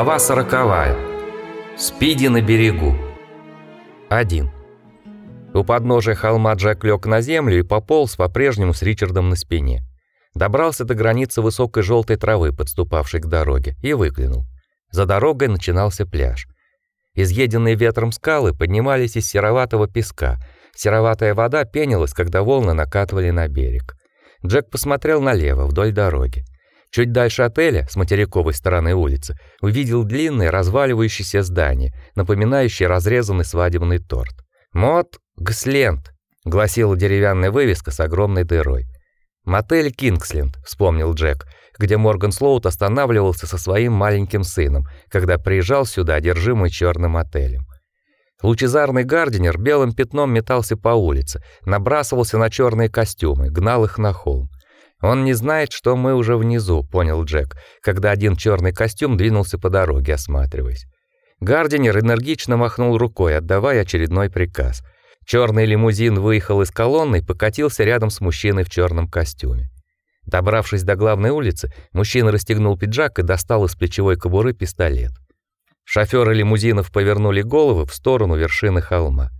Глава сороковая. Спиди на берегу. 1. У подножия холма Джек лег на землю и пополз по-прежнему с Ричардом на спине. Добрался до границы высокой желтой травы, подступавшей к дороге, и выглянул. За дорогой начинался пляж. Изъеденные ветром скалы поднимались из сероватого песка. Сероватая вода пенилась, когда волны накатывали на берег. Джек посмотрел налево, вдоль дороги. Чуть дальше отеля, с материковой стороны улицы, увидел длинное разваливающееся здание, напоминающее разрезанный свадебный торт. «Мод Гсленд», — гласила деревянная вывеска с огромной дырой. «Мотель Кингсленд», — вспомнил Джек, где Морган Слоут останавливался со своим маленьким сыном, когда приезжал сюда, одержимый черным отелем. Лучезарный гардинер белым пятном метался по улице, набрасывался на черные костюмы, гнал их на холм. Он не знает, что мы уже внизу, понял Джек, когда один черный костюм двинулся по дороге, осматриваясь. Гардинер энергично махнул рукой, отдавая очередной приказ. Черный лимузин выехал из колонны и покатился рядом с мужчиной в черном костюме. Добравшись до главной улицы, мужчина расстегнул пиджак и достал из плечевой кобуры пистолет. Шофёры лимузинов повернули головы в сторону вершины холма.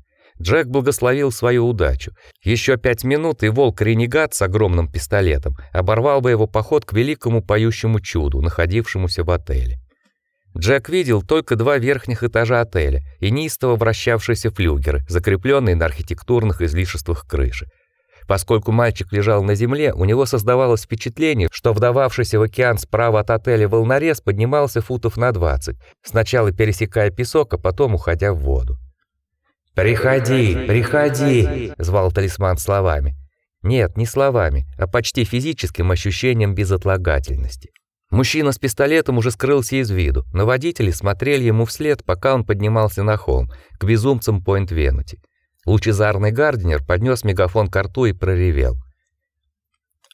Джек благословил свою удачу. Еще пять минут, и волк-ренегат с огромным пистолетом оборвал бы его поход к великому поющему чуду, находившемуся в отеле. Джек видел только два верхних этажа отеля и неистово вращавшиеся флюгеры, закрепленные на архитектурных излишествах крыши. Поскольку мальчик лежал на земле, у него создавалось впечатление, что вдававшийся в океан справа от отеля волнорез поднимался футов на 20, сначала пересекая песок, а потом уходя в воду. «Приходи, приходи!» — звал талисман словами. Нет, не словами, а почти физическим ощущением безотлагательности. Мужчина с пистолетом уже скрылся из виду, но водители смотрели ему вслед, пока он поднимался на холм, к безумцам Пойнт-Венути. Лучезарный Гарднер поднес мегафон к рту и проревел.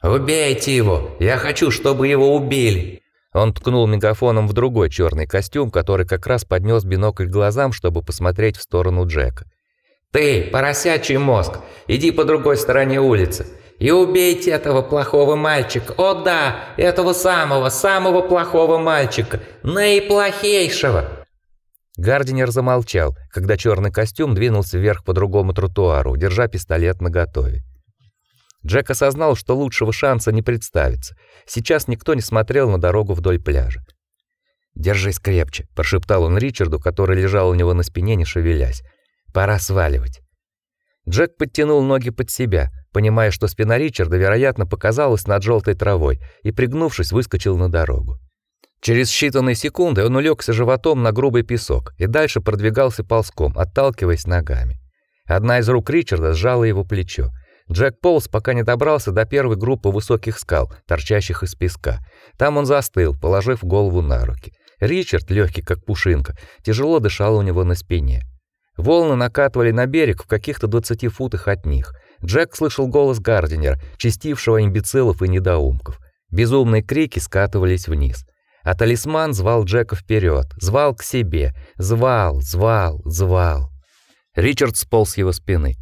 «Убейте его! Я хочу, чтобы его убили!» Он ткнул мегафоном в другой черный костюм, который как раз поднес бинокль глазам, чтобы посмотреть в сторону Джека. «Ты, поросячий мозг, иди по другой стороне улицы и убейте этого плохого мальчика. О да, этого самого, самого плохого мальчика, наиплохейшего!» Гардинер замолчал, когда черный костюм двинулся вверх по другому тротуару, держа пистолет наготове. Джек осознал, что лучшего шанса не представится. Сейчас никто не смотрел на дорогу вдоль пляжа. "Держись крепче", прошептал он Ричарду, который лежал у него на спине, не шевелясь. "Пора сваливать". Джек подтянул ноги под себя, понимая, что спина Ричарда, вероятно, показалась над желтой травой, и пригнувшись, выскочил на дорогу. Через считанные секунды он улегся животом на грубый песок и дальше продвигался ползком, отталкиваясь ногами. Одна из рук Ричарда сжала его плечо. Джек полз, пока не добрался до первой группы высоких скал, торчащих из песка. Там он застыл, положив голову на руки. Ричард, легкий как пушинка, тяжело дышал у него на спине. Волны накатывали на берег в каких-то 20 футах от них. Джек слышал голос Гардинера, чистившего имбецилов и недоумков. Безумные крики скатывались вниз. А талисман звал Джека вперед, звал к себе, звал, звал, звал. Ричард сполз с его спины.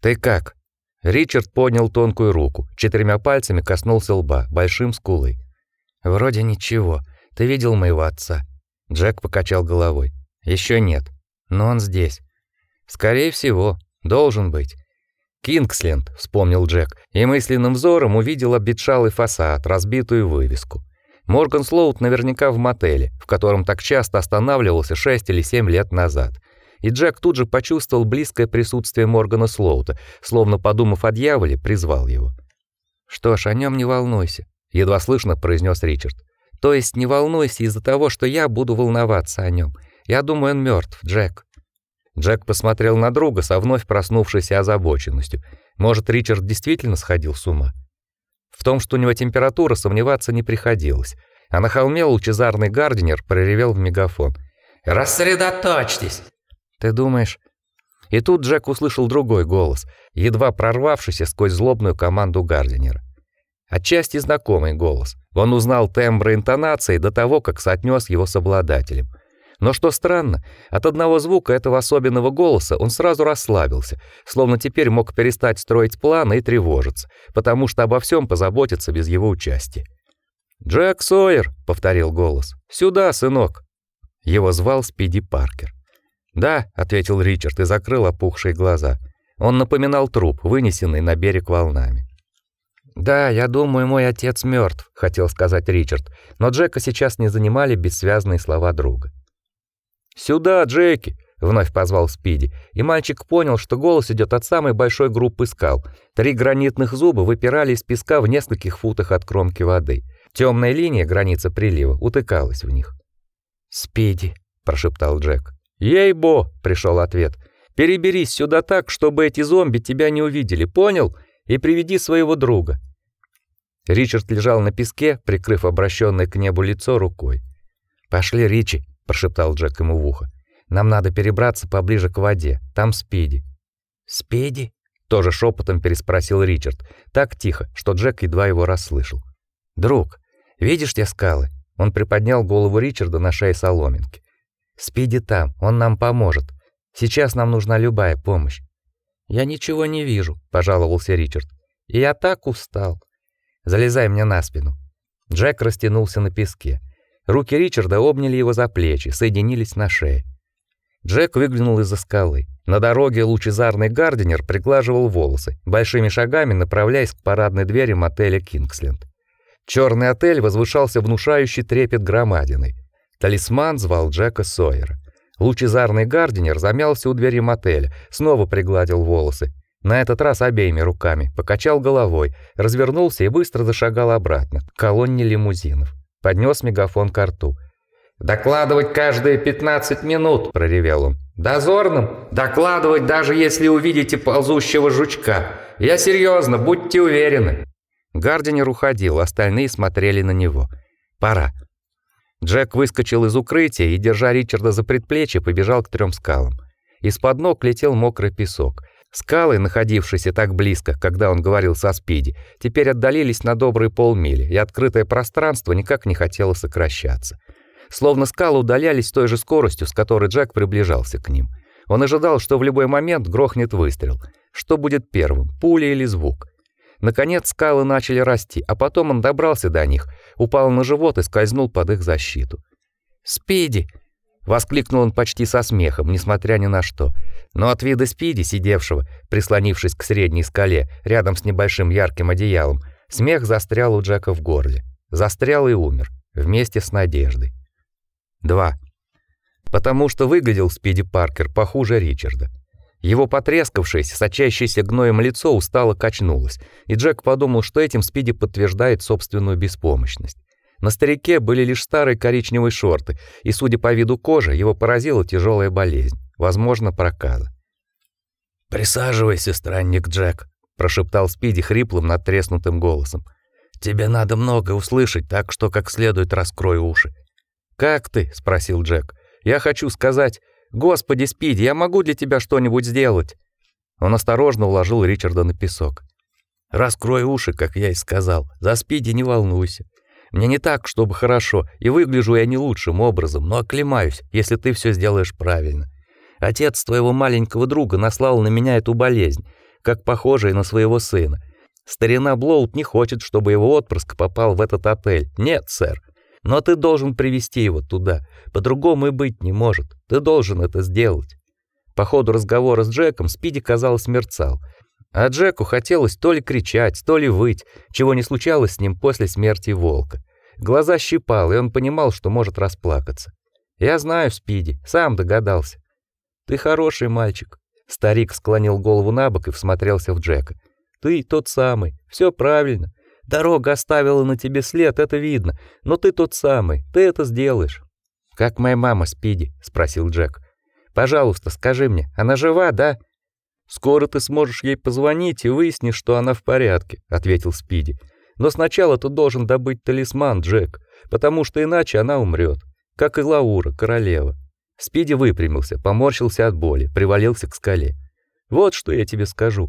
"Ты как?" Ричард поднял тонкую руку, четырьмя пальцами коснулся лба, большим скулой. Вроде ничего. Ты видел моего отца? Джек покачал головой. Еще нет. Но он здесь. Скорее всего, должен быть. Кингсленд, вспомнил Джек, и мысленным взором увидел обветшалый фасад, разбитую вывеску. Морган Слоут наверняка в мотеле, в котором так часто останавливался шесть или семь лет назад и Джек тут же почувствовал близкое присутствие Моргана Слоута, словно подумав о дьяволе, призвал его. «Что ж, о нем не волнуйся», — едва слышно произнес Ричард. «То есть не волнуйся из-за того, что я буду волноваться о нем. Я думаю, он мертв, Джек». Джек посмотрел на друга со вновь проснувшейся озабоченностью. Может, Ричард действительно сходил с ума? В том, что у него температура, сомневаться не приходилось. А на холме лучезарный гардинер проревел в мегафон. «Рассредоточьтесь! Ты думаешь? И тут Джек услышал другой голос, едва прорвавшийся сквозь злобную команду Гардинера. Отчасти знакомый голос. Он узнал тембр интонации до того, как соотнес его с обладателем. Но что странно, от одного звука этого особенного голоса он сразу расслабился, словно теперь мог перестать строить планы и тревожиться, потому что обо всем позаботиться без его участия. «Джек Сойер», — повторил голос, — «сюда, сынок». Его звал Спиди Паркер. "Да", ответил Ричард и закрыл опухшие глаза. Он напоминал труп, вынесенный на берег волнами. «Да, я думаю, мой отец мертв», — хотел сказать Ричард, но Джека сейчас не занимали бессвязные слова друга. «Сюда, Джеки!» — вновь позвал Спиди, и мальчик понял, что голос идет от самой большой группы скал. Три гранитных зуба выпирали из песка в нескольких футах от кромки воды. Темная линия, граница прилива, утыкалась в них. «Спиди», — прошептал Джек. «Ей-бо!» — пришел ответ. «Переберись сюда так, чтобы эти зомби тебя не увидели, понял? И приведи своего друга». Ричард лежал на песке, прикрыв обращенное к небу лицо рукой. "Пошли, Ричи", прошептал Джек ему в ухо. "Нам надо перебраться поближе к воде. Там Спиди". "Спиди?" тоже шепотом переспросил Ричард, так тихо, что Джек едва его расслышал. "Друг, видишь те скалы?" Он приподнял голову Ричарда на шее соломинки. "Спиди там, он нам поможет. Сейчас нам нужна любая помощь". "Я ничего не вижу", пожаловался Ричард. "И я так устал". Залезай мне на спину. Джек растянулся на песке. Руки Ричарда обняли его за плечи, соединились на шее. Джек выглянул из-за скалы. На дороге лучезарный гардинер приглаживал волосы, большими шагами направляясь к парадной двери мотеля Кингсленд. Черный отель возвышался внушающий трепет громадиной. Талисман звал Джека Сойера. Лучезарный гардинер замялся у двери мотеля, снова пригладил волосы, на этот раз обеими руками, покачал головой, развернулся и быстро зашагал обратно, к колонне лимузинов. Поднес мегафон к рту. «Докладывать каждые 15 минут!» – проревел он. «Дозорным? Докладывать, даже если увидите ползущего жучка. Я серьезно, будьте уверены!» Гардинер уходил, остальные смотрели на него. «Пора!» Джек выскочил из укрытия и, держа Ричарда за предплечье, побежал к трем скалам. Из-под ног летел мокрый песок. Скалы, находившиеся так близко, когда он говорил со Спиди, теперь отдалились на добрые полмили, и открытое пространство никак не хотело сокращаться. Словно скалы удалялись с той же скоростью, с которой Джек приближался к ним. Он ожидал, что в любой момент грохнет выстрел. Что будет первым, пуля или звук? Наконец скалы начали расти, а потом он добрался до них, упал на живот и скользнул под их защиту. «Спиди!» Воскликнул он почти со смехом, несмотря ни на что. Но от вида Спиди, сидевшего, прислонившись к средней скале, рядом с небольшим ярким одеялом, смех застрял у Джека в горле. Застрял и умер, вместе с надеждой. 2. Потому что выглядел Спиди Паркер похуже Ричарда. Его потрескавшееся, сочащееся гноем лицо устало качнулось, и Джек подумал, что этим Спиди подтверждает собственную беспомощность. На старике были лишь старые коричневые шорты, и, судя по виду кожи, его поразила тяжелая болезнь, возможно, проказа. «Присаживайся, странник Джек», — прошептал Спиди хриплым, надтреснутым голосом. «Тебе надо много услышать, так что как следует раскрой уши». «Как ты?» — спросил Джек. «Я хочу сказать, Господи, Спиди, я могу для тебя что-нибудь сделать?» Он осторожно уложил Ричарда на песок. «Раскрой уши, как я и сказал. За Спиди не волнуйся. Мне не так, чтобы хорошо, и выгляжу я не лучшим образом, но оклемаюсь, если ты все сделаешь правильно. Отец твоего маленького друга наслал на меня эту болезнь, как похожая на своего сына. Старина Блоут не хочет, чтобы его отпрыск попал в этот отель. Нет, сэр. Но ты должен привести его туда. По-другому и быть не может. Ты должен это сделать. По ходу разговора с Джеком Спиди, казалось, мерцал. А Джеку хотелось то ли кричать, то ли выть, чего не случалось с ним после смерти волка. Глаза щипал, и он понимал, что может расплакаться. Я знаю, Спиди, сам догадался. Ты хороший мальчик. Старик склонил голову набок и всмотрелся в Джека. Ты тот самый. все правильно. Дорога оставила на тебе след, это видно. Но ты тот самый. Ты это сделаешь. Как моя мама, Спиди, спросил Джек. Пожалуйста, скажи мне, она жива, да? Скоро ты сможешь ей позвонить и выяснишь, что она в порядке, ответил Спиди. Но сначала ты должен добыть талисман, Джек, потому что иначе она умрет, как и Лаура, королева. Спиди выпрямился, поморщился от боли, привалился к скале. Вот что я тебе скажу.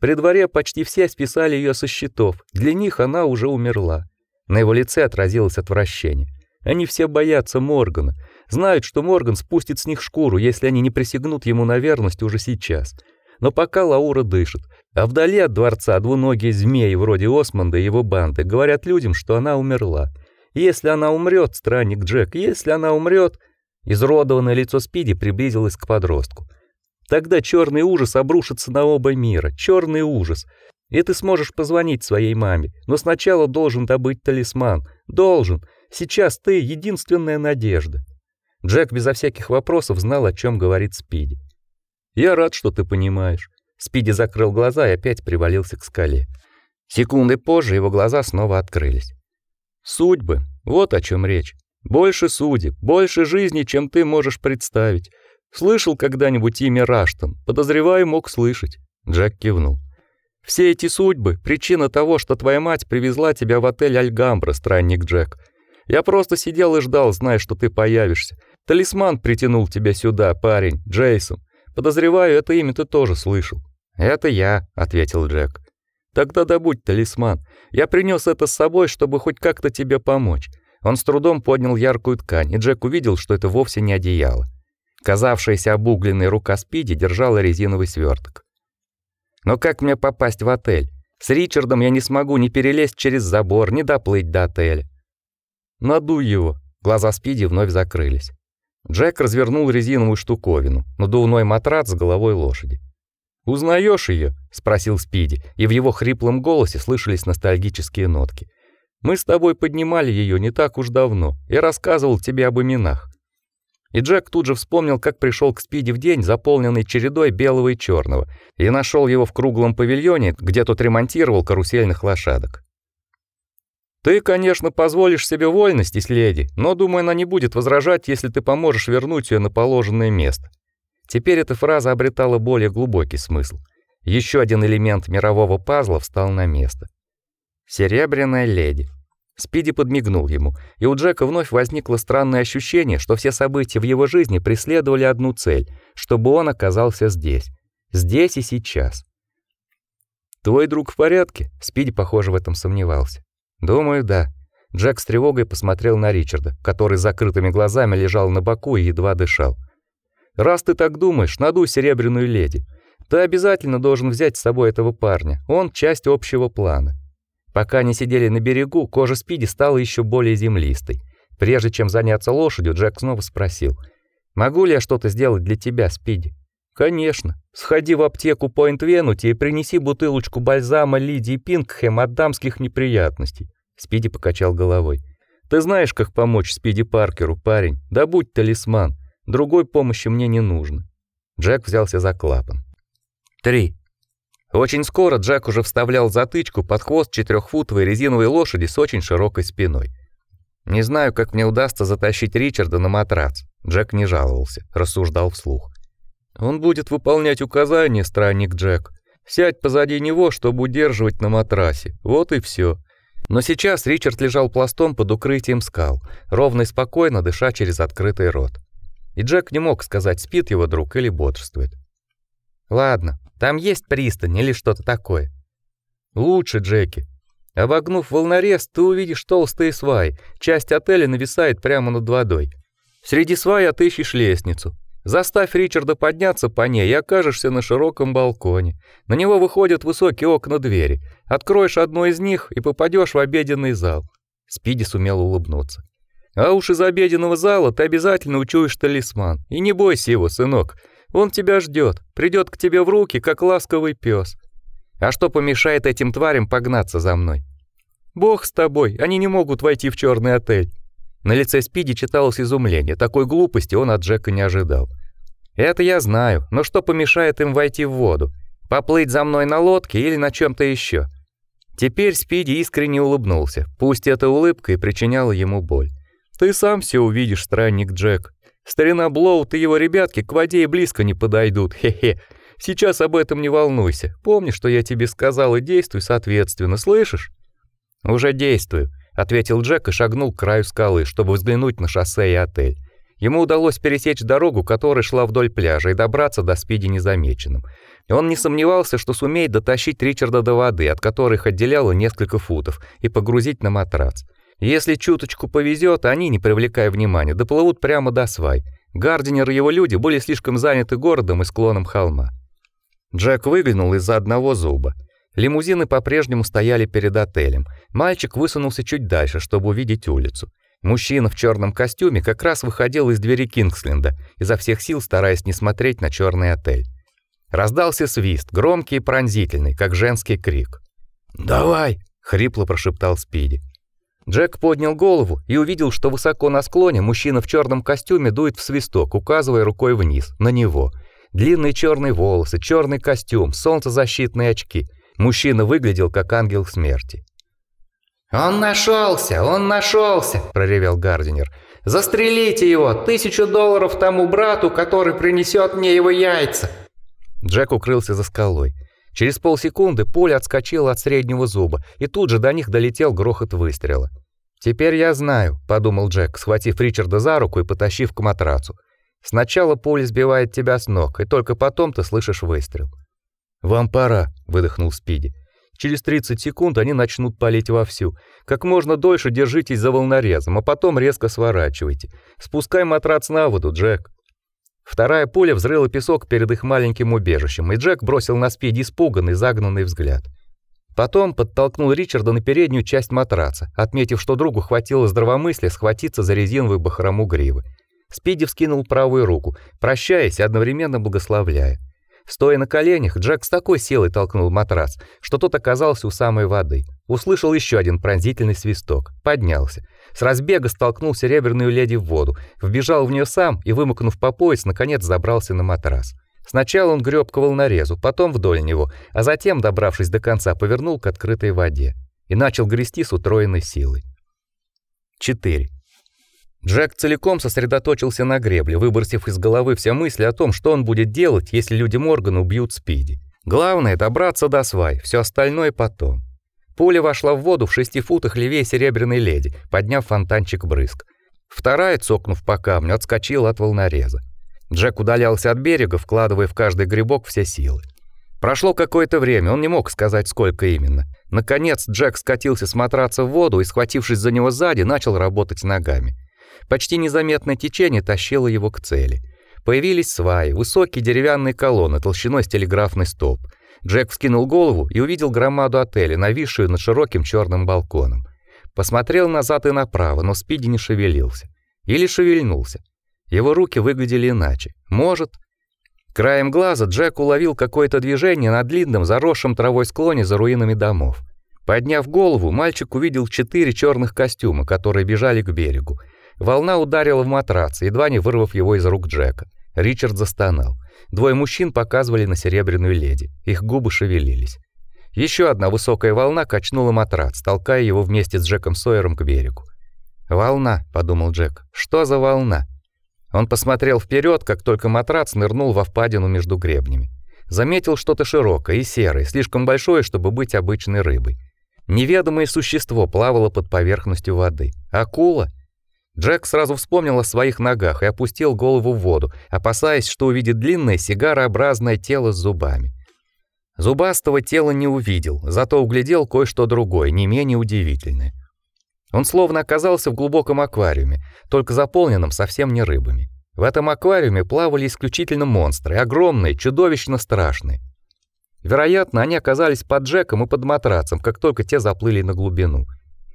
При дворе почти все списали ее со счетов. Для них она уже умерла. На его лице отразилось отвращение. Они все боятся Моргана, знают, что Морган спустит с них шкуру, если они не присягнут ему на верность уже сейчас. Но пока Лаура дышит, а вдали от дворца двуногие змеи вроде Осмонда и его банды говорят людям, что она умерла. Если она умрет, странник Джек, если она умрет, Изродованное лицо Спиди приблизилось к подростку. Тогда черный ужас обрушится на оба мира. Черный ужас. И ты сможешь позвонить своей маме, но сначала должен добыть талисман. Должен. Сейчас ты единственная надежда. Джек безо всяких вопросов знал, о чем говорит Спиди. Я рад, что ты понимаешь. Спиди закрыл глаза и опять привалился к скале. Секунды позже его глаза снова открылись. Судьбы. Вот о чем речь. Больше судеб, больше жизни, чем ты можешь представить. Слышал когда-нибудь имя Раштон? Подозреваю, мог слышать. Джек кивнул. Все эти судьбы причина того, что твоя мать привезла тебя в отель Альгамбра, странник Джек. Я просто сидел и ждал, зная, что ты появишься. Талисман притянул тебя сюда, парень, Джейсон. Подозреваю, это имя ты тоже слышал. Это я, ответил Джек. Тогда добудь талисман. Я принес это с собой, чтобы хоть как-то тебе помочь. Он с трудом поднял яркую ткань, и Джек увидел, что это вовсе не одеяло. Казавшаяся обугленной рука Спиди держала резиновый сверток. Но как мне попасть в отель? С Ричардом я не смогу ни перелезть через забор, ни доплыть до отеля. Надуй его. Глаза Спиди вновь закрылись. Джек развернул резиновую штуковину, надувной матрац с головой лошади. Узнаешь ее? спросил Спиди, и в его хриплом голосе слышались ностальгические нотки. Мы с тобой поднимали ее не так уж давно. Я рассказывал тебе об именах. И Джек тут же вспомнил, как пришел к Спиди в день, заполненный чередой белого и черного, и нашел его в круглом павильоне, где тот ремонтировал карусельных лошадок. Ты, конечно, позволишь себе вольности, леди, но думаю, она не будет возражать, если ты поможешь вернуть ее на положенное место. Теперь эта фраза обретала более глубокий смысл. Еще один элемент мирового пазла встал на место. Серебряная леди. Спиди подмигнул ему, и у Джека вновь возникло странное ощущение, что все события в его жизни преследовали одну цель, чтобы он оказался здесь, здесь и сейчас. Твой друг в порядке? Спиди, похоже, в этом сомневался. Думаю, да. Джек с тревогой посмотрел на Ричарда, который с закрытыми глазами лежал на боку и едва дышал. Раз ты так думаешь, надуй серебряную леди. Ты обязательно должен взять с собой этого парня. Он часть общего плана. Пока они сидели на берегу, кожа Спиди стала еще более землистой. Прежде чем заняться лошадью, Джек снова спросил: "Могу ли я что-то сделать для тебя, Спиди?" "Конечно. Сходи в аптеку Point Венути и принеси бутылочку бальзама Лидии Пингхэм от дамских неприятностей". Спиди покачал головой. "Ты знаешь, как помочь Спиди Паркеру, парень. Да будь талисман. Другой помощи мне не нужно". Джек взялся за клапан. Три. Очень скоро Джек уже вставлял затычку под хвост четырехфутовой резиновой лошади с очень широкой спиной. Не знаю, как мне удастся затащить Ричарда на матрац. Джек не жаловался, рассуждал вслух. Он будет выполнять указания, странник Джек. Сядь позади него, чтобы удерживать на матрасе. Вот и все. Но сейчас Ричард лежал пластом под укрытием скал, ровно и спокойно дыша через открытый рот. И Джек не мог сказать, спит его друг или бодрствует. Ладно, там есть пристань или что-то такое. Лучше, Джеки. Обогнув волнорез, ты увидишь толстые сваи. Часть отеля нависает прямо над водой. Среди свай отыщешь лестницу. Заставь Ричарда подняться по ней и окажешься на широком балконе. На него выходят высокие окна двери. Откроешь одно из них и попадешь в обеденный зал. Спиди сумел улыбнуться. А уж из обеденного зала ты обязательно учуешь талисман. И не бойся его, сынок. Он тебя ждет, придет к тебе в руки, как ласковый пес. А что помешает этим тварям погнаться за мной? Бог с тобой, они не могут войти в черный отель. На лице Спиди читалось изумление. Такой глупости он от Джека не ожидал. Это я знаю, но что помешает им войти в воду? Поплыть за мной на лодке или на чем то еще? Теперь Спиди искренне улыбнулся. Пусть эта улыбка и причиняла ему боль. Ты сам все увидишь, странник Джек. Старина Блоут и его ребятки к воде и близко не подойдут. Хе-хе. Сейчас об этом не волнуйся. Помни, что я тебе сказал, и действуй соответственно, слышишь? Уже действую, ответил Джек и шагнул к краю скалы, чтобы взглянуть на шоссе и отель. Ему удалось пересечь дорогу, которая шла вдоль пляжа, и добраться до Спиди незамеченным. Он не сомневался, что сумеет дотащить Ричарда до воды, от которой их отделяло несколько футов, и погрузить на матрац. Если чуточку повезет, они, не привлекая внимания, доплывут прямо до свай. Гардинер и его люди были слишком заняты городом и склоном холма. Джек выглянул из-за одного зуба. Лимузины по-прежнему стояли перед отелем. Мальчик высунулся чуть дальше, чтобы увидеть улицу. Мужчина в черном костюме как раз выходил из двери Кингсленда, изо всех сил стараясь не смотреть на черный отель. Раздался свист, громкий и пронзительный, как женский крик. "Давай!" хрипло прошептал Спиди. Джек поднял голову и увидел, что высоко на склоне мужчина в черном костюме дует в свисток, указывая рукой вниз, на него. Длинные черные волосы, черный костюм, солнцезащитные очки. Мужчина выглядел как ангел смерти. «Он нашелся! Он нашелся!» – проревел Гардинер. «Застрелите его! Тысячу долларов тому брату, который принесет мне его яйца!» Джек укрылся за скалой. Через полсекунды пуля отскочила от среднего зуба, и тут же до них долетел грохот выстрела. «Теперь я знаю», — подумал Джек, схватив Ричарда за руку и потащив к матрацу. «Сначала пуля сбивает тебя с ног, и только потом ты слышишь выстрел». «Вам пора», — выдохнул Спиди. Через 30 секунд они начнут палить вовсю. Как можно дольше держитесь за волнорезом, а потом резко сворачивайте. Спускай матрац на воду, Джек. Вторая пуля взрыла песок перед их маленьким убежищем, и Джек бросил на спиди испуганный, загнанный взгляд. Потом подтолкнул Ричарда на переднюю часть матраца, отметив, что другу хватило здравомыслия схватиться за резиновую бахрому гривы. Спиди вскинул правую руку, прощаясь и одновременно благословляя. Стоя на коленях, Джек с такой силой толкнул матрас, что тот оказался у самой воды. Услышал еще один пронзительный свисток, поднялся. С разбега столкнул серебряную леди в воду, вбежал в нее сам и, вымокнув по пояс, наконец забрался на матрас. Сначала он греб к волнорезу, потом вдоль него, а затем, добравшись до конца, повернул к открытой воде и начал грести с утроенной силой. 4. Джек целиком сосредоточился на гребле, выбросив из головы все мысли о том, что он будет делать, если люди Моргана убьют Спиди. Главное добраться до свай, все остальное потом. Пуля вошла в воду в шести футах левее серебряной леди, подняв фонтанчик брызг. Вторая, цокнув по камню, отскочила от волнореза. Джек удалялся от берега, вкладывая в каждый грибок все силы. Прошло какое-то время, он не мог сказать, сколько именно. Наконец Джек скатился с матраца в воду и, схватившись за него сзади, начал работать ногами. Почти незаметное течение тащило его к цели. Появились сваи, высокие деревянные колонны толщиной с телеграфный столб. Джек вскинул голову и увидел громаду отеля, нависшую над широким черным балконом. Посмотрел назад и направо, но Спиди не шевелился. Или шевельнулся. Его руки выглядели иначе. Может, краем глаза Джек уловил какое-то движение на длинном, заросшем травой склоне за руинами домов. Подняв голову, мальчик увидел четыре черных костюма, которые бежали к берегу. Волна ударила в матрац, едва не вырвав его из рук Джека. Ричард застонал. Двое мужчин показывали на серебряную леди. Их губы шевелились. Еще одна высокая волна качнула матрац, толкая его вместе с Джеком Сойером к берегу. «Волна», — подумал Джек, — «что за волна?» Он посмотрел вперед, как только матрац нырнул во впадину между гребнями. Заметил что-то широкое и серое, слишком большое, чтобы быть обычной рыбой. Неведомое существо плавало под поверхностью воды. Акула? Джек сразу вспомнил о своих ногах и опустил голову в воду, опасаясь, что увидит длинное сигарообразное тело с зубами. Зубастого тела не увидел, зато углядел кое-что другое, не менее удивительное. Он словно оказался в глубоком аквариуме, только заполненном совсем не рыбами. В этом аквариуме плавали исключительно монстры, огромные, чудовищно страшные. Вероятно, они оказались под Джеком и под матрацем, как только те заплыли на глубину.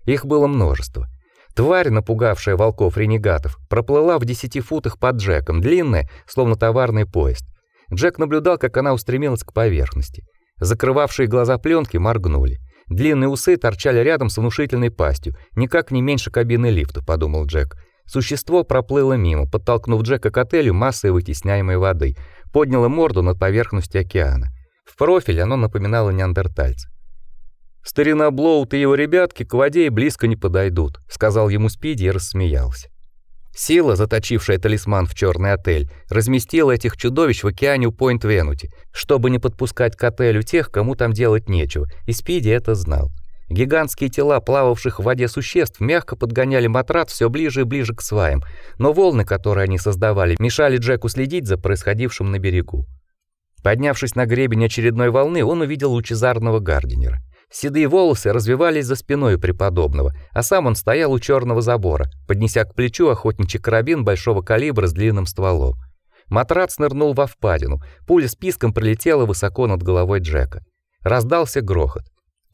Их было множество. Тварь, напугавшая волков-ренегатов, проплыла в десяти футах под Джеком, длинная, словно товарный поезд. Джек наблюдал, как она устремилась к поверхности. Закрывавшие глаза пленки моргнули. Длинные усы торчали рядом с внушительной пастью, никак не меньше кабины лифта, подумал Джек. Существо проплыло мимо, подтолкнув Джека к отелю массой вытесняемой воды, подняло морду над поверхностью океана. В профиль оно напоминало неандертальца. Старина Блоут и его ребятки к воде и близко не подойдут, сказал ему Спиди и рассмеялся. Сила, заточившая талисман в черный отель, разместила этих чудовищ в океане у Пойнт-Венути, чтобы не подпускать к отелю тех, кому там делать нечего, и Спиди это знал. Гигантские тела плававших в воде существ мягко подгоняли матрац все ближе и ближе к сваям, но волны, которые они создавали, мешали Джеку следить за происходившим на берегу. Поднявшись на гребень очередной волны, он увидел лучезарного Гардинера. Седые волосы развивались за спиной преподобного, а сам он стоял у черного забора, поднеся к плечу охотничий карабин большого калибра с длинным стволом. Матрац нырнул во впадину, пуля с писком пролетела высоко над головой Джека. Раздался грохот.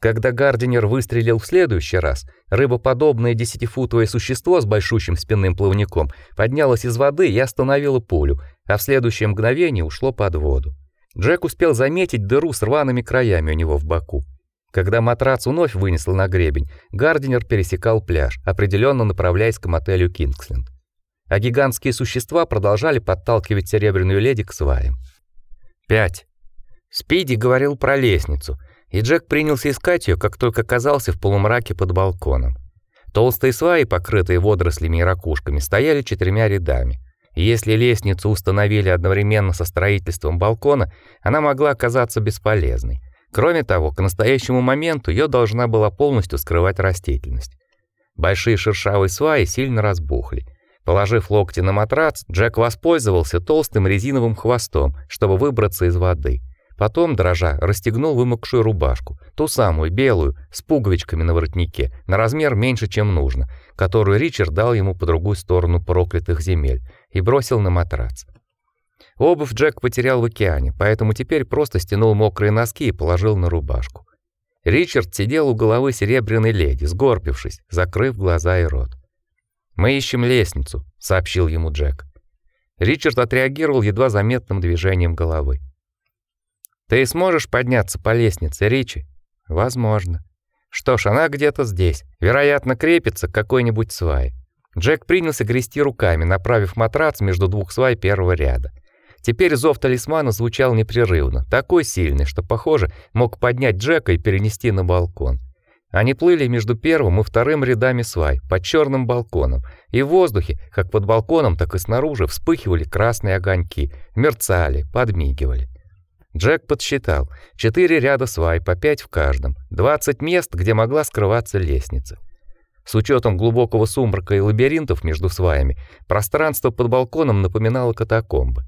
Когда Гардинер выстрелил в следующий раз, рыбоподобное десятифутовое существо с большущим спинным плавником поднялось из воды и остановило пулю, а в следующее мгновение ушло под воду. Джек успел заметить дыру с рваными краями у него в боку. Когда матрац вновь вынесло на гребень, Гардинер пересекал пляж, определенно направляясь к мотелю Кингсленд. А гигантские существа продолжали подталкивать серебряную леди к сваям. 5. Спиди говорил про лестницу, и Джек принялся искать ее, как только оказался в полумраке под балконом. Толстые сваи, покрытые водорослями и ракушками, стояли четырьмя рядами. Если лестницу установили одновременно со строительством балкона, она могла оказаться бесполезной. Кроме того, к настоящему моменту ее должна была полностью скрывать растительность. Большие шершавые сваи сильно разбухли. Положив локти на матрац, Джек воспользовался толстым резиновым хвостом, чтобы выбраться из воды. Потом, дрожа, расстегнул вымокшую рубашку, ту самую белую, с пуговичками на воротнике, на размер меньше, чем нужно, которую Ричард дал ему по другую сторону проклятых земель, и бросил на матрац. Обувь Джек потерял в океане, поэтому теперь просто стянул мокрые носки и положил на рубашку. Ричард сидел у головы серебряной леди, сгорбившись, закрыв глаза и рот. «Мы ищем лестницу», — сообщил ему Джек. Ричард отреагировал едва заметным движением головы. Ты сможешь подняться по лестнице, Ричи? Возможно. Что ж, она где-то здесь. Вероятно, крепится к какой-нибудь свае. Джек принялся грести руками, направив матрац между двух свай первого ряда. Теперь зов талисмана звучал непрерывно, такой сильный, что, похоже, мог поднять Джека и перенести на балкон. Они плыли между первым и вторым рядами свай, под черным балконом, и в воздухе, как под балконом, так и снаружи, вспыхивали красные огоньки, мерцали, подмигивали. Джек подсчитал: четыре ряда свай по пять в каждом, 20 мест, где могла скрываться лестница. С учетом глубокого сумрака и лабиринтов между сваями, пространство под балконом напоминало катакомбы.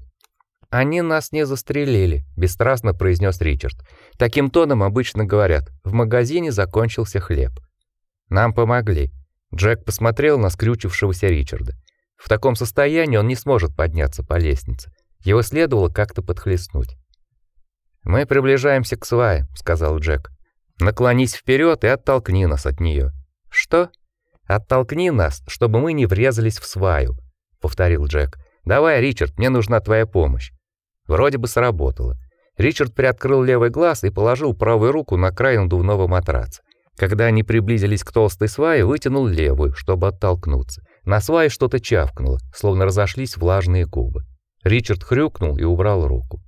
Они нас не застрелили, бесстрастно произнес Ричард. Таким тоном обычно говорят: в магазине закончился хлеб. Нам помогли. Джек посмотрел на скрючившегося Ричарда. В таком состоянии он не сможет подняться по лестнице. Его следовало как-то подхлестнуть. Мы приближаемся к свае, сказал Джек. Наклонись вперед и оттолкни нас от нее. Что? Оттолкни нас, чтобы мы не врезались в сваю, повторил Джек. Давай, Ричард, мне нужна твоя помощь. Вроде бы сработало. Ричард приоткрыл левый глаз и положил правую руку на край надувного матраца. Когда они приблизились к толстой свае, вытянул левую, чтобы оттолкнуться. На свае что-то чавкнуло, словно разошлись влажные губы. Ричард хрюкнул и убрал руку.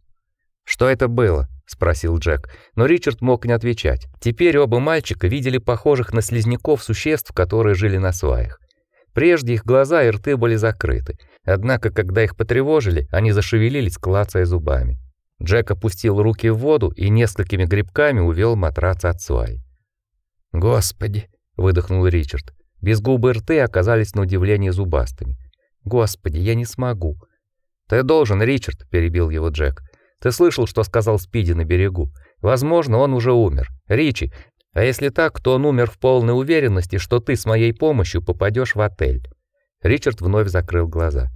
Что это было? спросил Джек, но Ричард мог не отвечать. Теперь оба мальчика видели похожих на слизняков существ, которые жили на сваях. Прежде их глаза и рты были закрыты, однако когда их потревожили, они зашевелились, клацая зубами. Джек опустил руки в воду и несколькими грибками увел матрац от свай. "Господи", выдохнул Ричард. Без губы рты оказались на удивление зубастыми. "Господи, я не смогу". "Ты должен, Ричард", перебил его Джек. Ты слышал, что сказал Спиди на берегу? Возможно, он уже умер. Ричи, а если так, то он умер в полной уверенности, что ты с моей помощью попадешь в отель. Ричард вновь закрыл глаза.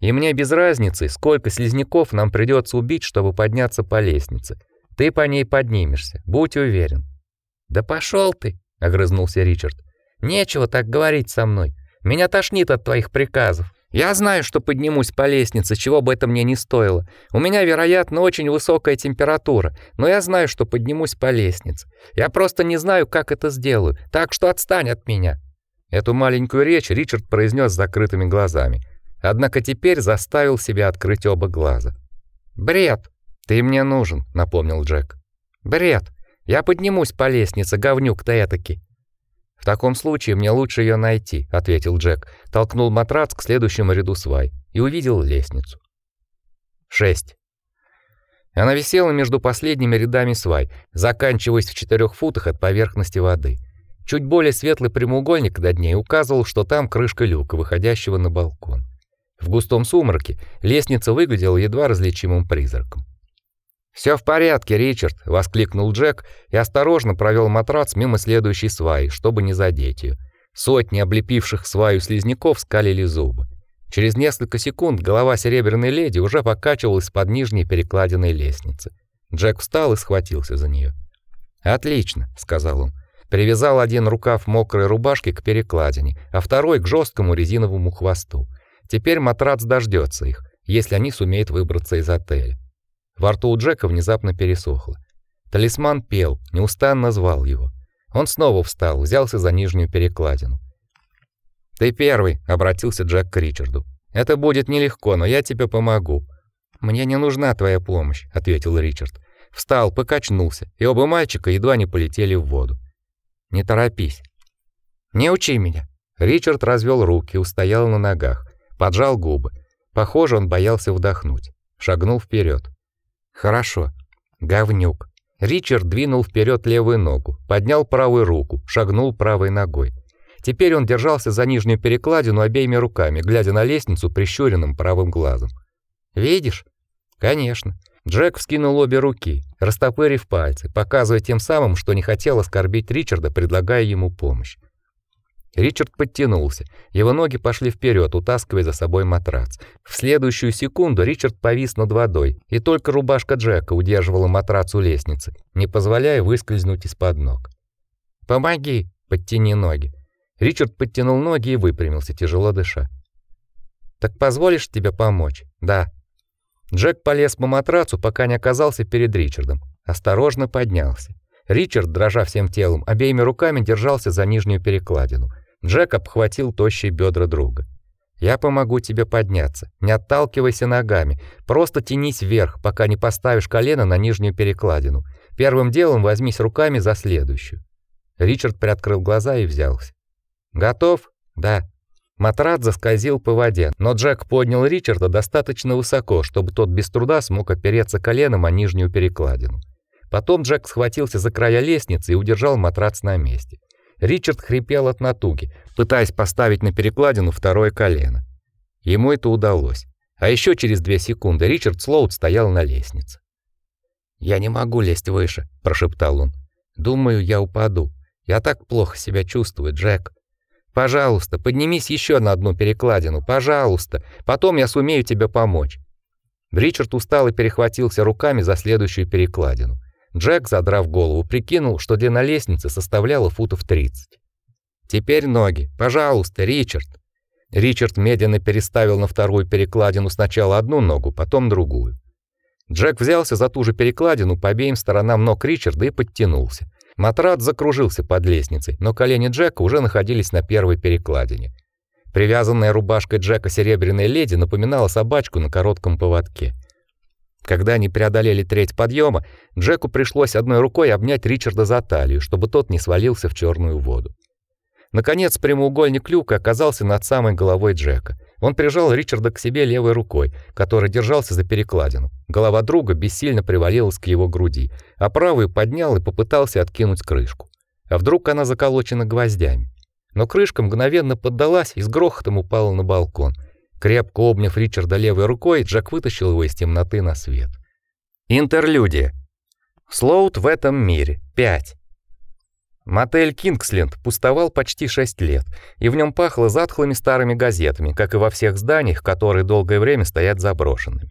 И мне без разницы, сколько слизняков нам придется убить, чтобы подняться по лестнице. Ты по ней поднимешься, будь уверен. Да пошел ты, огрызнулся Ричард. Нечего так говорить со мной. Меня тошнит от твоих приказов. Я знаю, что поднимусь по лестнице, чего бы это мне ни стоило. У меня, вероятно, очень высокая температура, но я знаю, что поднимусь по лестнице. Я просто не знаю, как это сделаю, так что отстань от меня». Эту маленькую речь Ричард произнес закрытыми глазами, однако теперь заставил себя открыть оба глаза. «Бред! Ты мне нужен», — напомнил Джек. «Бред! Я поднимусь по лестнице, говнюк ты этакий. В таком случае мне лучше ее найти, ответил Джек, толкнул матрац к следующему ряду свай и увидел лестницу. 6. Она висела между последними рядами свай, заканчиваясь в четырех футах от поверхности воды. Чуть более светлый прямоугольник над ней указывал, что там крышка люка, выходящего на балкон. В густом сумраке лестница выглядела едва различимым призраком. «Все в порядке, Ричард!» — воскликнул Джек и осторожно провел матрац мимо следующей сваи, чтобы не задеть ее. Сотни облепивших сваю слизняков скалили зубы. Через несколько секунд голова серебряной леди уже покачивалась под нижней перекладиной лестницы. Джек встал и схватился за нее. Отлично, сказал он. Привязал один рукав мокрой рубашки к перекладине, а второй к жесткому резиновому хвосту. Теперь матрац дождется их, если они сумеют выбраться из отеля. Во рту у Джека внезапно пересохло. Талисман пел, неустанно звал его. Он снова встал, взялся за нижнюю перекладину. "Ты первый", обратился Джек к Ричарду. "Это будет нелегко, но я тебе помогу". "Мне не нужна твоя помощь", ответил Ричард. Встал, покачнулся, и оба мальчика едва не полетели в воду. "Не торопись. Не учи меня". Ричард развел руки, устоял на ногах, поджал губы. Похоже, он боялся вдохнуть. Шагнул вперед. Хорошо. Говнюк. Ричард двинул вперед левую ногу, поднял правую руку, шагнул правой ногой. Теперь он держался за нижнюю перекладину обеими руками, глядя на лестницу прищуренным правым глазом. Видишь? Конечно. Джек вскинул обе руки, растопырив пальцы, показывая тем самым, что не хотел оскорбить Ричарда, предлагая ему помощь. Ричард подтянулся. Его ноги пошли вперед, утаскивая за собой матрац. В следующую секунду Ричард повис над водой, и только рубашка Джека удерживала матрац у лестницы, не позволяя выскользнуть из-под ног. "Помоги, подтяни ноги". Ричард подтянул ноги и выпрямился, тяжело дыша. "Так позволишь тебе помочь?" "Да". Джек полез по матрацу, пока не оказался перед Ричардом. Осторожно поднялся. Ричард, дрожа всем телом, обеими руками держался за нижнюю перекладину. Джек обхватил тощие бедра друга. Я помогу тебе подняться. Не отталкивайся ногами, просто тянись вверх, пока не поставишь колено на нижнюю перекладину. Первым делом возьмись руками за следующую. Ричард приоткрыл глаза и взялся. Готов? Да. Матрат заскользил по воде, но Джек поднял Ричарда достаточно высоко, чтобы тот без труда смог опереться коленом о нижнюю перекладину. Потом Джек схватился за края лестницы и удержал матрац на месте. Ричард хрипел от натуги, пытаясь поставить на перекладину второе колено. Ему это удалось. А еще через две секунды Ричард Слоут стоял на лестнице. "Я не могу лезть выше", прошептал он. "Думаю, я упаду. Я так плохо себя чувствую, Джек. Пожалуйста, поднимись еще на одну перекладину, пожалуйста. Потом я сумею тебе помочь". Ричард устал и перехватился руками за следующую перекладину. Джек, задрав голову, прикинул, что длина лестницы составляла футов 30. Теперь ноги. Пожалуйста, Ричард. Ричард медленно переставил на вторую перекладину сначала одну ногу, потом другую. Джек взялся за ту же перекладину по обеим сторонам ног Ричарда и подтянулся. Матрат закружился под лестницей, но колени Джека уже находились на первой перекладине. Привязанная рубашкой Джека серебряная леди напоминала собачку на коротком поводке. Когда они преодолели треть подъема, Джеку пришлось одной рукой обнять Ричарда за талию, чтобы тот не свалился в черную воду. Наконец, прямоугольник люка оказался над самой головой Джека. Он прижал Ричарда к себе левой рукой, которая держался за перекладину. Голова друга бессильно привалилась к его груди, а правую поднял и попытался откинуть крышку. А вдруг она заколочена гвоздями? Но крышка мгновенно поддалась и с грохотом упала на балкон – Крепко обняв Ричарда левой рукой, Джек вытащил его из темноты на свет. Интерлюдия. Слоут в этом мире. 5. Мотель Кингсленд пустовал почти 6 лет, и в нем пахло затхлыми старыми газетами, как и во всех зданиях, которые долгое время стоят заброшенными.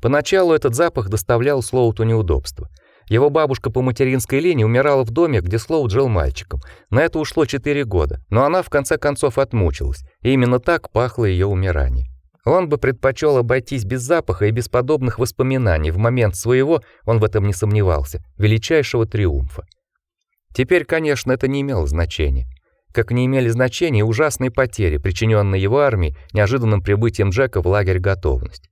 Поначалу этот запах доставлял Слоуту неудобства – его бабушка по материнской линии умирала в доме, где Слоу жил мальчиком. На это ушло 4 года, но она в конце концов отмучилась, и именно так пахло ее умирание. Он бы предпочел обойтись без запаха и без подобных воспоминаний в момент своего, он в этом не сомневался, величайшего триумфа. Теперь, конечно, это не имело значения. Как не имели значения ужасные потери, причиненные его армии неожиданным прибытием Джека в лагерь готовность.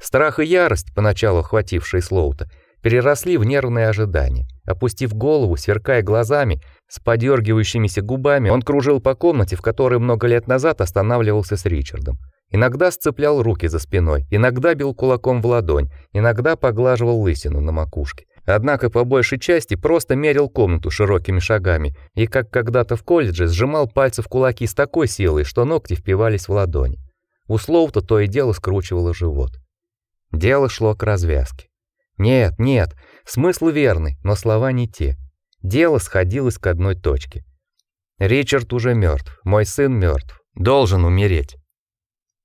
Страх и ярость, поначалу охватившие Слоута, переросли в нервное ожидание. Опустив голову, сверкая глазами, с подергивающимися губами, он кружил по комнате, в которой много лет назад останавливался с Ричардом. Иногда сцеплял руки за спиной, иногда бил кулаком в ладонь, иногда поглаживал лысину на макушке. Однако по большей части просто мерил комнату широкими шагами и, как когда-то в колледже, сжимал пальцы в кулаки с такой силой, что ногти впивались в ладони. У Слоута то и дело скручивало живот. Дело шло к развязке. Нет, нет, смысл верный, но слова не те. Дело сходилось к одной точке. Ричард уже мертв, мой сын мертв, должен умереть.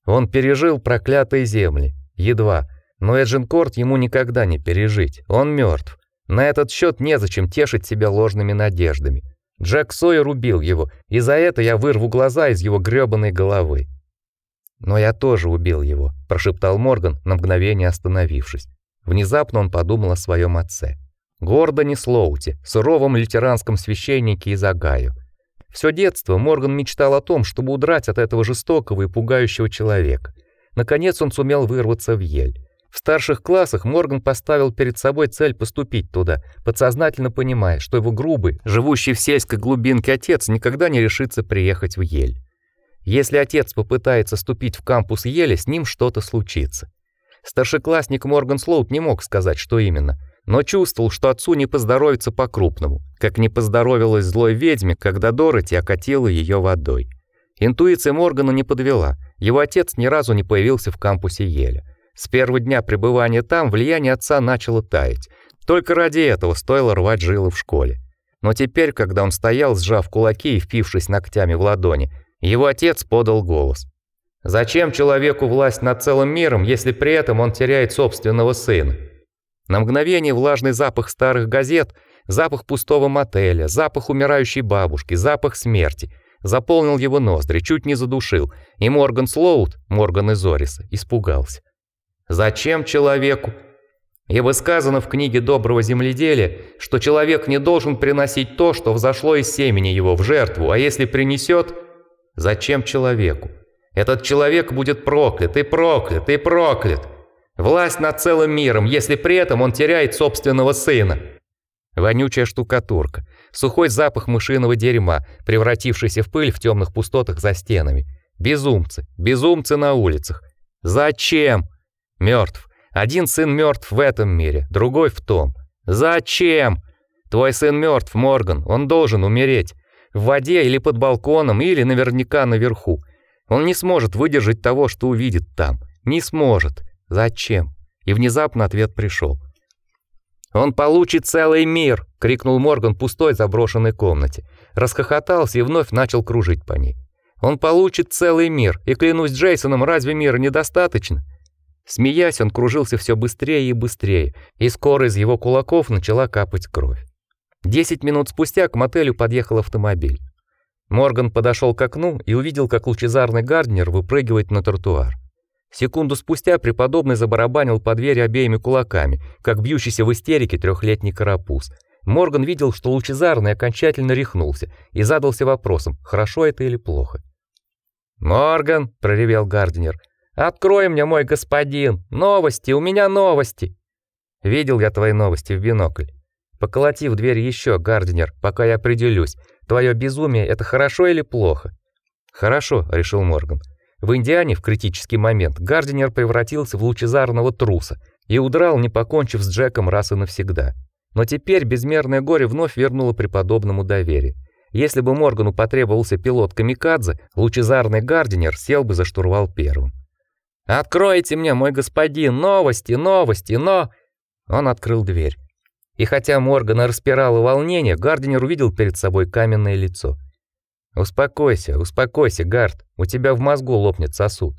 Он пережил проклятые земли, едва, но Эджинкорт ему никогда не пережить. Он мертв. На этот счет незачем тешить себя ложными надеждами. Джек Сойер убил его, и за это я вырву глаза из его грёбаной головы. Но я тоже убил его, прошептал Морган, на мгновение остановившись. Внезапно он подумал о своем отце. Гордоне Слоуте, суровом лютеранском священнике из Огайо. Всё детство Морган мечтал о том, чтобы удрать от этого жестокого и пугающего человека. Наконец он сумел вырваться в Ель. В старших классах Морган поставил перед собой цель поступить туда, подсознательно понимая, что его грубый, живущий в сельской глубинке отец никогда не решится приехать в Ель. Если отец попытается ступить в кампус Ели, с ним что-то случится. Старшеклассник Морган Слоут не мог сказать, что именно, но чувствовал, что отцу не поздоровится по-крупному, как не поздоровилась злой ведьме, когда Дороти окатила ее водой. Интуиция Моргана не подвела. Его отец ни разу не появился в кампусе Еля. С первого дня пребывания там влияние отца начало таять. Только ради этого стоило рвать жилы в школе. Но теперь, когда он стоял, сжав кулаки и впившись ногтями в ладони, его отец подал голос. Зачем человеку власть над целым миром, если при этом он теряет собственного сына? На мгновение влажный запах старых газет, запах пустого мотеля, запах умирающей бабушки, запах смерти заполнил его ноздри, чуть не задушил, и Морган Слоут, Морган из Ориса, испугался. Зачем человеку? Ибо сказано в книге Доброго земледелия, что человек не должен приносить то, что взошло из семени его в жертву, а если принесет, Зачем человеку? Этот человек будет проклят и проклят и проклят. Власть над целым миром, если при этом он теряет собственного сына. Вонючая штукатурка, сухой запах мышиного дерьма, превратившийся в пыль в темных пустотах за стенами. Безумцы, безумцы на улицах. Зачем? Мертв. Один сын мертв в этом мире, другой в том. Зачем? Твой сын мертв, Морган, он должен умереть в воде или под балконом, или наверняка наверху. Он не сможет выдержать того, что увидит там. Не сможет. Зачем? И внезапно ответ пришел. Он получит целый мир, крикнул Морган в пустой заброшенной комнате. Расхохотался и вновь начал кружить по ней. Он получит целый мир, и клянусь Джейсоном, разве мира недостаточно? Смеясь, он кружился все быстрее и быстрее, и скоро из его кулаков начала капать кровь. Десять минут спустя к мотелю подъехал автомобиль. Морган подошел к окну и увидел, как лучезарный Гарднер выпрыгивает на тротуар. Секунду спустя преподобный забарабанил по двери обеими кулаками, как бьющийся в истерике трехлетний карапуз. Морган видел, что лучезарный окончательно рехнулся и задался вопросом, хорошо это или плохо. "Морган", проревел Гарднер. "Открой мне, мой господин, новости, у меня новости". Видел я твои новости в бинокль. Поколоти в дверь еще, Гардинер, пока я определюсь, твое безумие это хорошо или плохо. Хорошо, решил Морган. В Индиане в критический момент Гардинер превратился в лучезарного труса и удрал, не покончив с Джеком раз и навсегда. Но теперь безмерное горе вновь вернуло преподобному доверие. Если бы Моргану потребовался пилот камикадзе, лучезарный Гардинер сел бы за штурвал первым. «Откройте мне, мой господин, новости, новости, но...» Он открыл дверь. И хотя Моргана распирало волнение, Гардинер увидел перед собой каменное лицо. Успокойся, успокойся, Гард. У тебя в мозгу лопнет сосуд.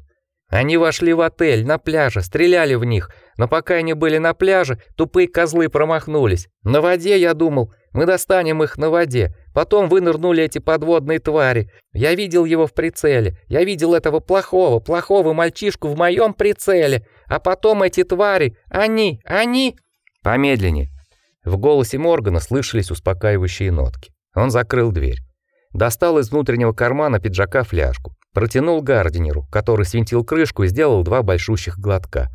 Они вошли в отель на пляже, стреляли в них, но пока они были на пляже, тупые козлы промахнулись. На воде, я думал, мы достанем их на воде. Потом вынырнули эти подводные твари. Я видел его в прицеле. Я видел этого плохого, плохого мальчишку в моем прицеле. А потом эти твари, они, они Помедленнее, в голосе Моргана слышались успокаивающие нотки. Он закрыл дверь. Достал из внутреннего кармана пиджака фляжку, протянул Гардинеру, который свинтил крышку и сделал два большущих глотка.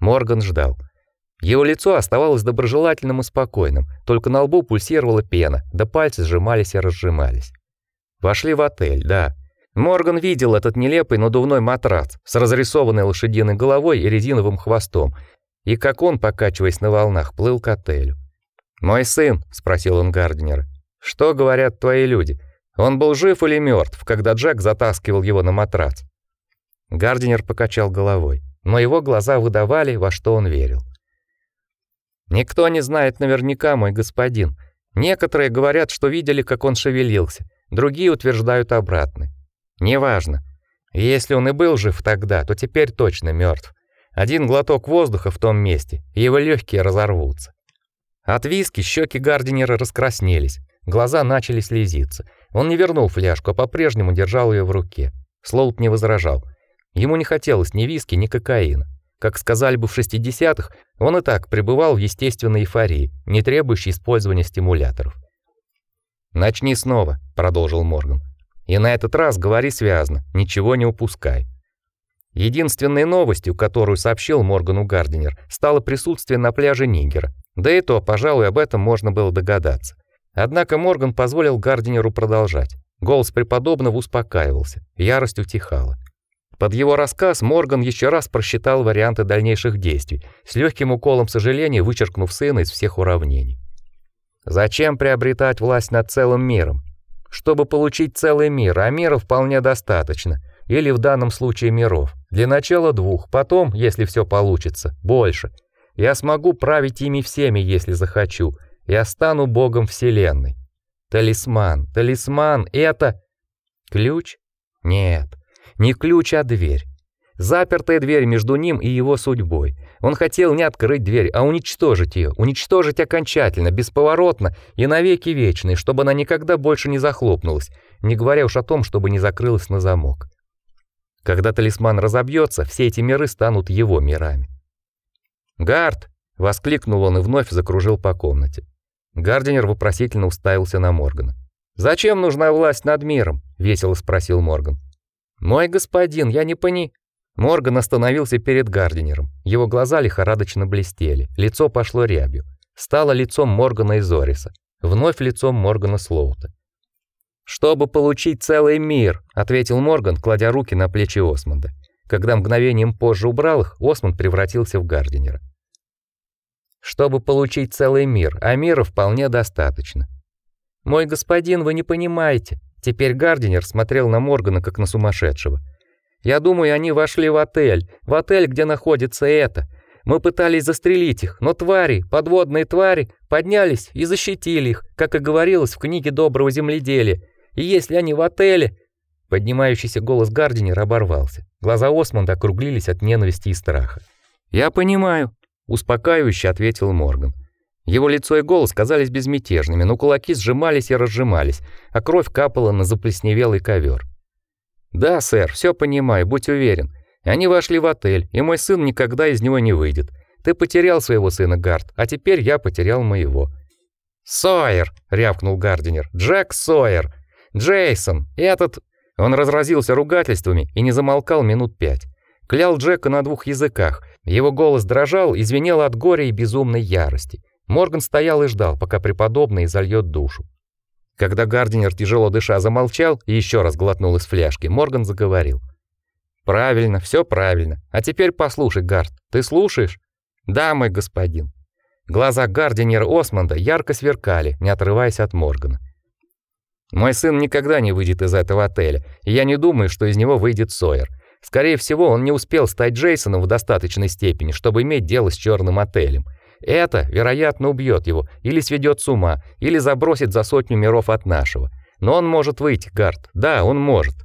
Морган ждал. Его лицо оставалось доброжелательным и спокойным, только на лбу пульсировала пена, да пальцы сжимались и разжимались. Вошли в отель, да. Морган видел этот нелепый надувной матрац с разрисованной лошадиной головой и резиновым хвостом, и как он, покачиваясь на волнах, плыл к отелю. «Мой сын», — спросил он Гарднера, — «что говорят твои люди? Он был жив или мертв, когда Джек затаскивал его на матрац?» Гардинер покачал головой, но его глаза выдавали, во что он верил. «Никто не знает наверняка, мой господин. Некоторые говорят, что видели, как он шевелился, другие утверждают обратное. Неважно. Если он и был жив тогда, то теперь точно мертв. Один глоток воздуха в том месте, и его легкие разорвутся. От виски щеки Гардинера раскраснелись, глаза начали слезиться. Он не вернул фляжку, а по-прежнему держал ее в руке. Слоут не возражал. Ему не хотелось ни виски, ни кокаина. Как сказали бы в 60-х, он и так пребывал в естественной эйфории, не требующей использования стимуляторов. «Начни снова», — продолжил Морган. «И на этот раз говори связно, ничего не упускай». Единственной новостью, которую сообщил Моргану Гардинер, стало присутствие на пляже Нигера. Да и то, пожалуй, об этом можно было догадаться. Однако Морган позволил Гардинеру продолжать. Голос преподобного успокаивался, ярость утихала. Под его рассказ Морган еще раз просчитал варианты дальнейших действий, с легким уколом сожаления вычеркнув сына из всех уравнений. Зачем приобретать власть над целым миром? Чтобы получить целый мир, а мира вполне достаточно, или в данном случае миров. Для начала двух, потом, если все получится, больше. Я смогу править ими всеми, если захочу. Я стану богом вселенной. Талисман, талисман это ключ? Нет. Не ключ, а дверь. Запертая дверь между ним и его судьбой. Он хотел не открыть дверь, а уничтожить ее, уничтожить окончательно, бесповоротно и навеки вечной, чтобы она никогда больше не захлопнулась, не говоря уж о том, чтобы не закрылась на замок. Когда талисман разобьется, все эти миры станут его мирами. «Гард!» — воскликнул он и вновь закружил по комнате. Гардинер вопросительно уставился на Моргана. «Зачем нужна власть над миром?» — весело спросил Морган. «Мой господин, я не пони...» Морган остановился перед Гардинером. Его глаза лихорадочно блестели, лицо пошло рябью. Стало лицом Моргана и Зориса, вновь лицом Моргана Слоута. «Чтобы получить целый мир», — ответил Морган, кладя руки на плечи Осмонда. Когда мгновением позже убрал их, Осмонд превратился в Гардинера. «Чтобы получить целый мир, а мира вполне достаточно». «Мой господин, вы не понимаете», Теперь Гардинер смотрел на Моргана как на сумасшедшего. Я думаю, они вошли в отель, в отель, где находится это. Мы пытались застрелить их, но твари, подводные твари, поднялись и защитили их, как и говорилось в книге Доброго земледелия. И если они в отеле, поднимающийся голос Гардинера оборвался. Глаза Осмонда округлились от ненависти и страха. Я понимаю, успокаивающе ответил Морган. Его лицо и голос казались безмятежными, но кулаки сжимались и разжимались, а кровь капала на заплесневелый ковер. «Да, сэр, все понимаю, будь уверен. Они вошли в отель, и мой сын никогда из него не выйдет. Ты потерял своего сына, Гард, а теперь я потерял моего». «Сойер!» — рявкнул Гардинер. «Джек Сойер! Джейсон! Этот...» Он разразился ругательствами и не замолкал минут пять. Клял Джека на двух языках. Его голос дрожал и от горя и безумной ярости. Морган стоял и ждал, пока преподобный зальет душу. Когда Гардинер тяжело дыша замолчал и еще раз глотнул из фляжки, Морган заговорил. Правильно, все правильно. А теперь послушай, Гард. Ты слушаешь? Да, мой господин. Глаза Гардинера Осмонда ярко сверкали, не отрываясь от Моргана. Мой сын никогда не выйдет из этого отеля, и я не думаю, что из него выйдет Сойер. Скорее всего, он не успел стать Джейсоном в достаточной степени, чтобы иметь дело с черным отелем. Это, вероятно, убьет его, или сведет с ума, или забросит за сотню миров от нашего. Но он может выйти, Гард. Да, он может.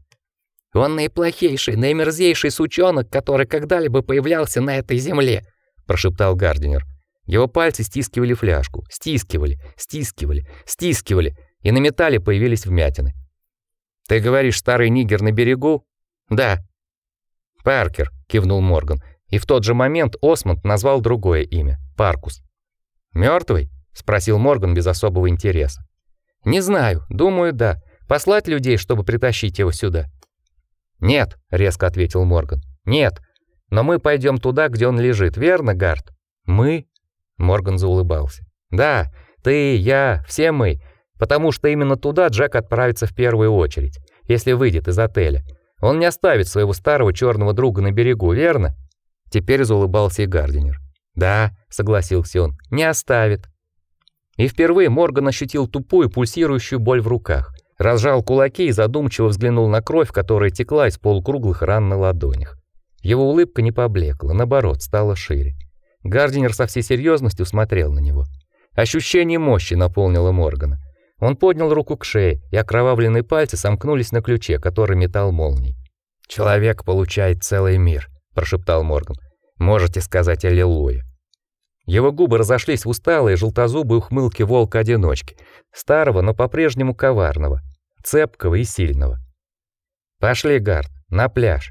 Он наиплохейший, наимерзейший сучонок, который когда-либо появлялся на этой земле, прошептал Гардинер. Его пальцы стискивали фляжку, стискивали, стискивали, стискивали, и на металле появились вмятины. Ты говоришь, старый нигер на берегу? Да. Паркер, кивнул Морган. И в тот же момент Осмонд назвал другое имя Паркус. Мертвый? спросил Морган без особого интереса. Не знаю, думаю, да. Послать людей, чтобы притащить его сюда. Нет, резко ответил Морган. Нет. Но мы пойдем туда, где он лежит, верно, Гард? Мы? Морган заулыбался. Да, ты, я, все мы, потому что именно туда Джек отправится в первую очередь, если выйдет из отеля. Он не оставит своего старого черного друга на берегу, верно? Теперь заулыбался и Гардинер. Да, согласился он. Не оставит. И впервые Морган ощутил тупую пульсирующую боль в руках. Разжал кулаки и задумчиво взглянул на кровь, которая текла из полукруглых ран на ладонях. Его улыбка не поблекла, наоборот, стала шире. Гардинер со всей серьезностью смотрел на него. Ощущение мощи наполнило Моргана. Он поднял руку к шее, и окровавленные пальцы сомкнулись на ключе, который метал молнией. Человек получает целый мир, прошептал Морган. Можете сказать аллилуйя. Его губы разошлись в усталой желтозубой ухмылке волка-одиночки, старого, но по-прежнему коварного, цепкого и сильного. Пошли, Гард, на пляж.